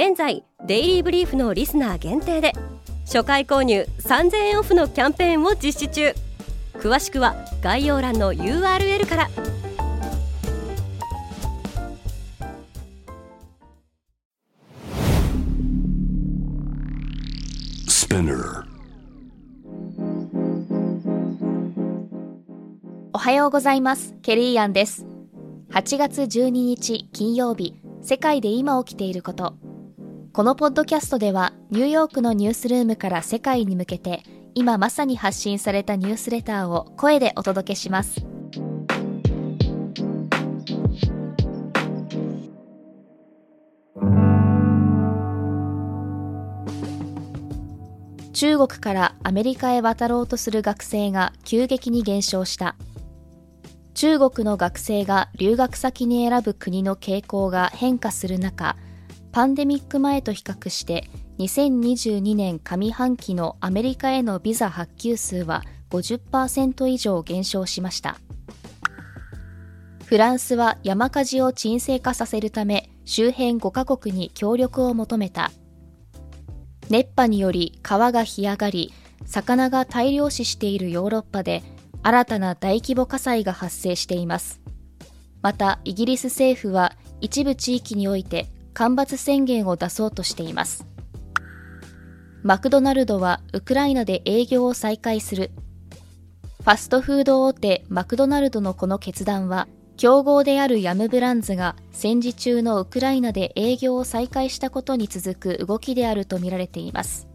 現在デイリーブリーフのリスナー限定で初回購入3000円オフのキャンペーンを実施中。詳しくは概要欄の URL から。おはようございます。ケリーアンです。8月12日金曜日世界で今起きていることこのポッドキャストではニューヨークのニュースルームから世界に向けて今まさに発信されたニュースレターを声でお届けします。中国からアメリカへ渡ろうとする学生が急激に減少した。中国の学生が留学先に選ぶ国の傾向が変化する中パンデミック前と比較して2022年上半期のアメリカへのビザ発給数は50%以上減少しました。フランスは山火事を沈静化させるため周辺5カ国に協力を求めた。熱波により川が干上がり魚が大量死しているヨーロッパで新たな大規模火災が発生しています。またイギリス政府は一部地域において干ばつ宣言を出そうとしています。マクドナルドはウクライナで営業を再開する。ファストフード大手マクドナルドのこの決断は、競合であるヤムブランズが戦時中のウクライナで営業を再開したことに続く動きであるとみられています。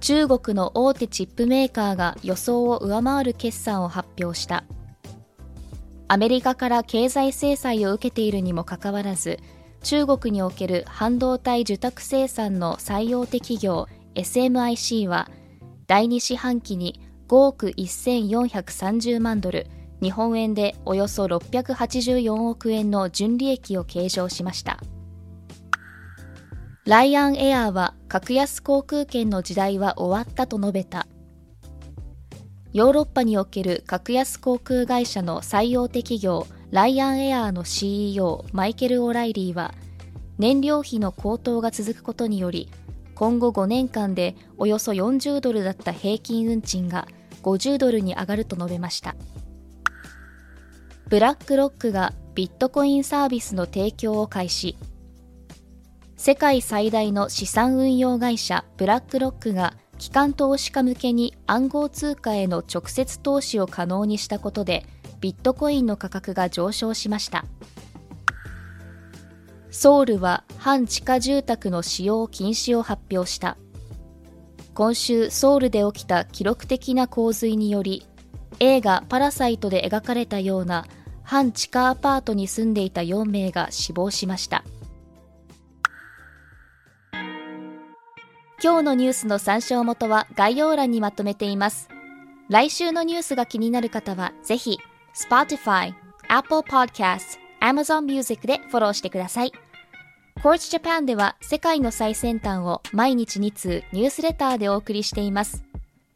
中国の大手チップメーカーが予想を上回る決算を発表した。アメリカから経済制裁を受けているにもかかわらず中国における半導体受託生産の最大手企業 SMIC は第2四半期に5億1430万ドル日本円でおよそ684億円の純利益を計上しました。ライアンエアーは格安航空券の時代は終わったと述べた。ヨーロッパにおける格安航空会社の最大手企業ライアンエアーの CEO マイケル・オライリーは燃料費の高騰が続くことにより今後5年間でおよそ40ドルだった平均運賃が50ドルに上がると述べました。ブラックロックがビットコインサービスの提供を開始。世界最大の資産運用会社ブラックロックが機関投資家向けに暗号通貨への直接投資を可能にしたことでビットコインの価格が上昇しました。ソウルは半地下住宅の使用禁止を発表した。今週ソウルで起きた記録的な洪水により映画「パラサイト」で描かれたような半地下アパートに住んでいた4名が死亡しました。今日のニュースの参照元は概要欄にまとめています。来週のニュースが気になる方は、ぜひ、Spotify、Apple Podcast、Amazon Music でフォローしてください。Quartz Japan では世界の最先端を毎日2通ニュースレターでお送りしています。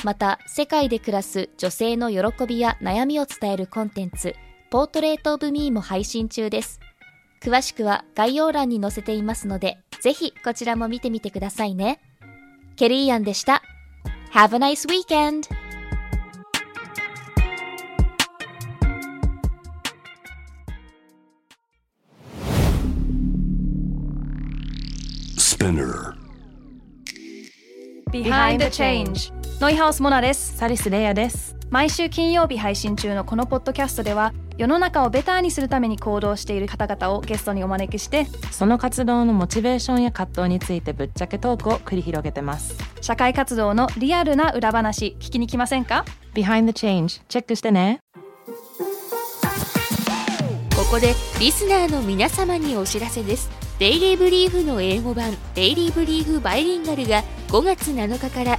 また、世界で暮らす女性の喜びや悩みを伝えるコンテンツ、ポートレートオブミーも配信中です。詳しくは概要欄に載せていますので、ぜひこちらも見てみてくださいね。ケリーアンでした。Have a nice weekend! ノイハウスモナですサリスレイヤです毎週金曜日配信中のこのポッドキャストでは世の中をベターにするために行動している方々をゲストにお招きしてその活動のモチベーションや葛藤についてぶっちゃけトークを繰り広げてます。社会活動のリアルな裏話聞きに来ませんか？Behind the Change チェックしてね。ここでリスナーの皆様にお知らせです。デイリーブリーフの英語版デイリーブリーフバイリンガルが5月7日から